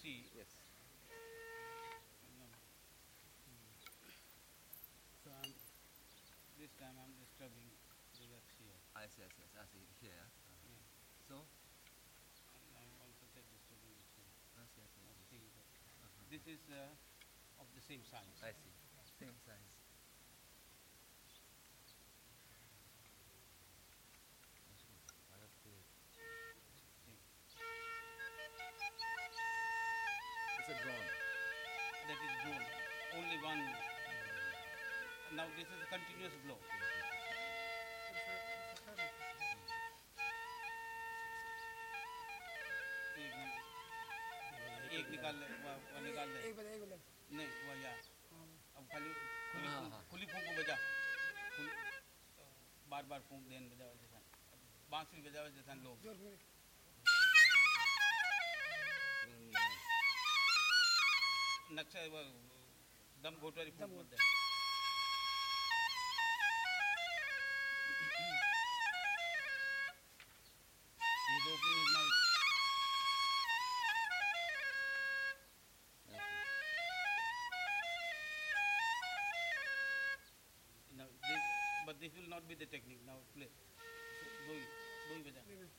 see. Yes. So I'm, this time I'm disturbing the left here. I see, I see, I see. Here, yeah. Yeah. So? And I'm also disturbing here. I see. I see. I see. Uh -huh. This is uh, of the same size. I see. Same size. continuous blow. एक, निकाल ले वो निकाल ले। एक बजा एक बजा। नहीं वो यार अब खाली हाँ, खुली हाँ, हाँ। खुली फूंक बजा। बार बार फूंक देन बजा वैसे जैसा। बांसुरी बजा वैसे जैसा लोग। नक्शा वो दम घोटवारी फूंक मत दे। this will not be the technique now play do it do it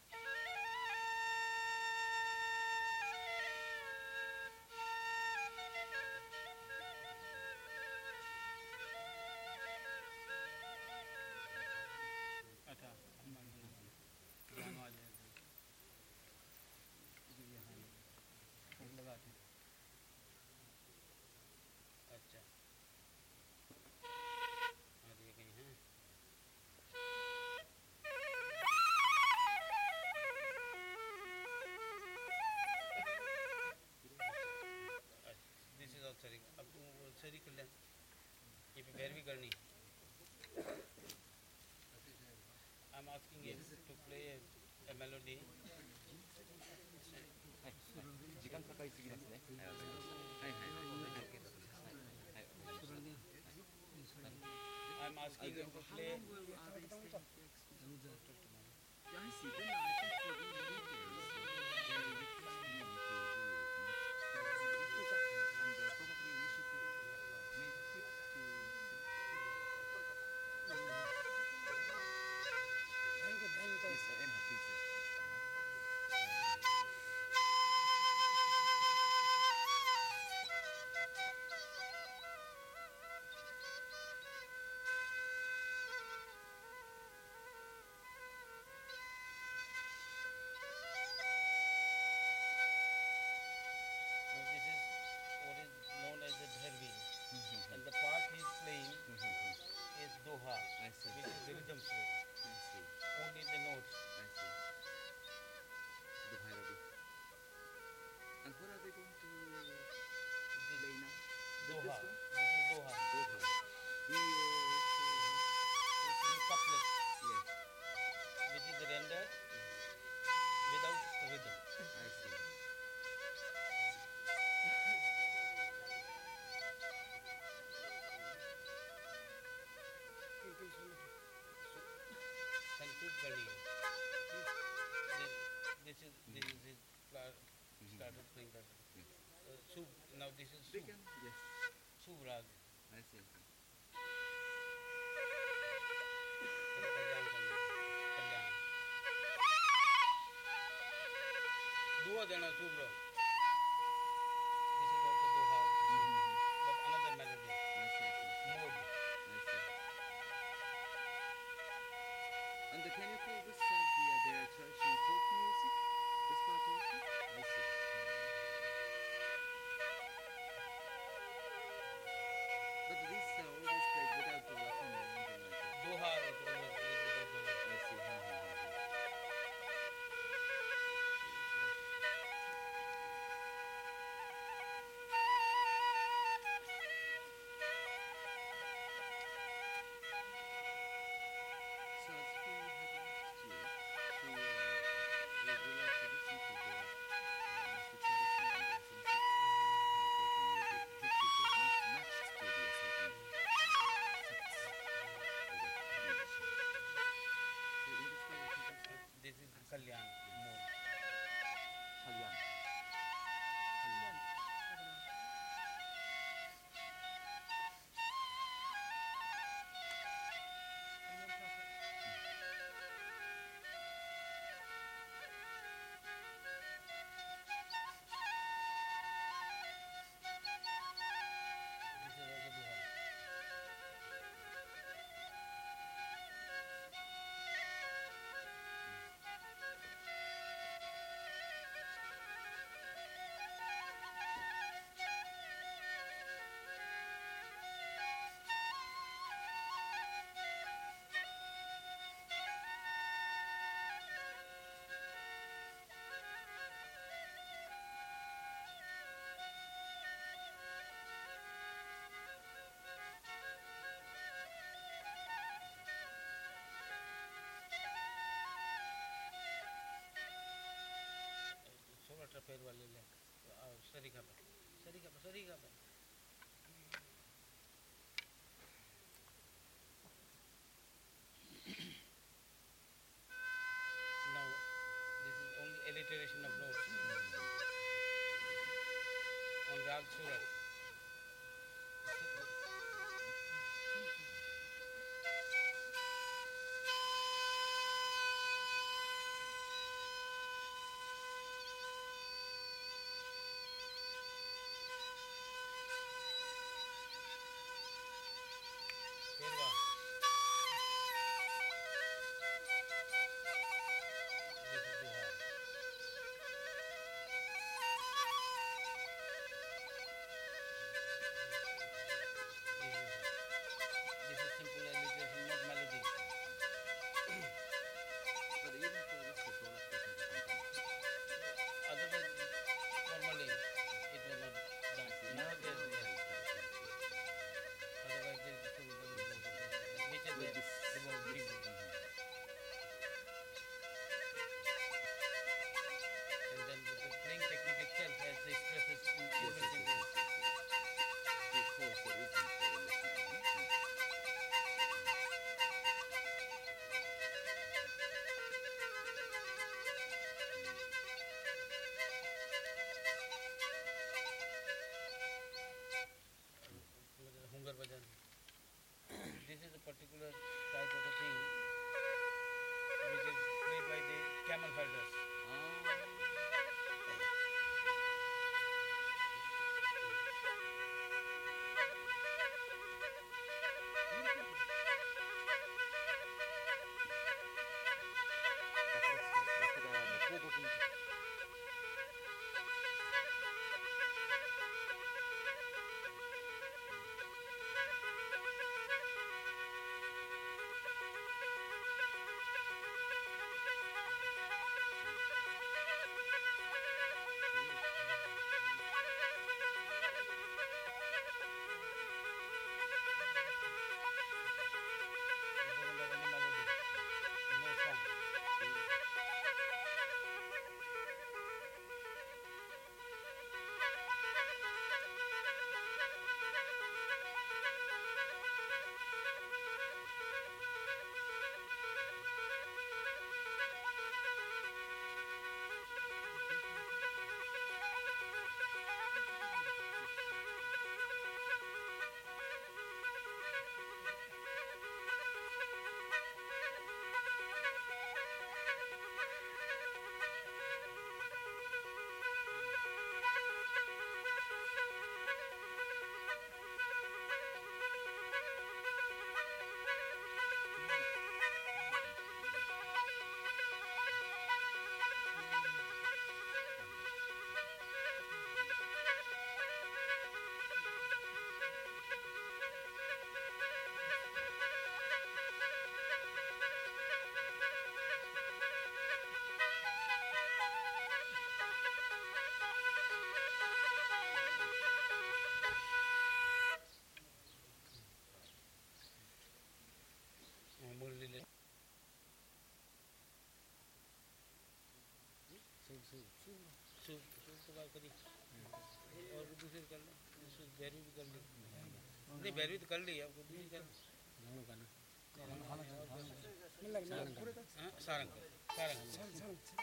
asking them to play. this is Su. Yes. Su Rag. I see. Dua dana Su bro. पैर वाले लेंगे सरी का पैर। सरी का पैर सरी का पैर। करी। और दूसरी कर ली भैरवी भी कर ली नहीं भैरवी तो कर ली आपको कर सारंग सारंग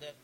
that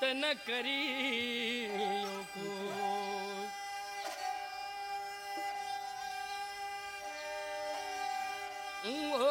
तुमने प्रीत न करी को। साजन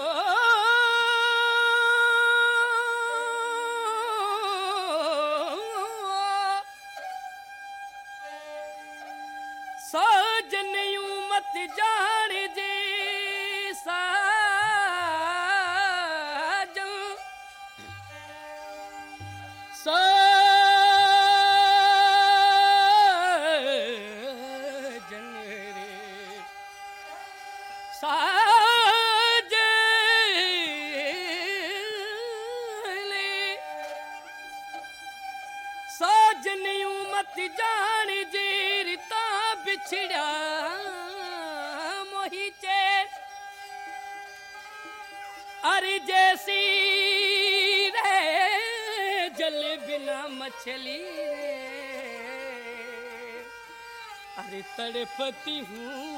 तड़पती हूँ।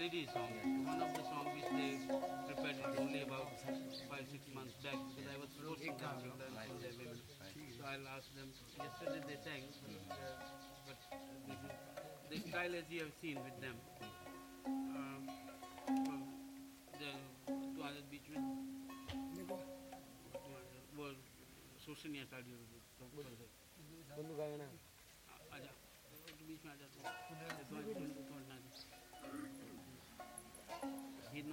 The lady song, one of the songs which they prepared it only about five, six months back, because I was them to learn from their women. So I'll ask them, yesterday they sang, but, uh, but is, the style as you have seen with them. Um, well, the बीच में तुम्हारे वो social नहीं हटा दिया तो बोल दे बंदू गायना आ- आजा तो बीच में आ जा तू तुम्हारे तुम्हारे को छोड़ना है Thank you.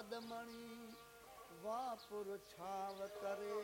पदमणि वापुर छाव करे।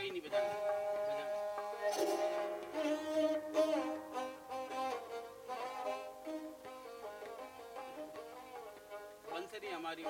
कहीं नहीं बंसरी हमारी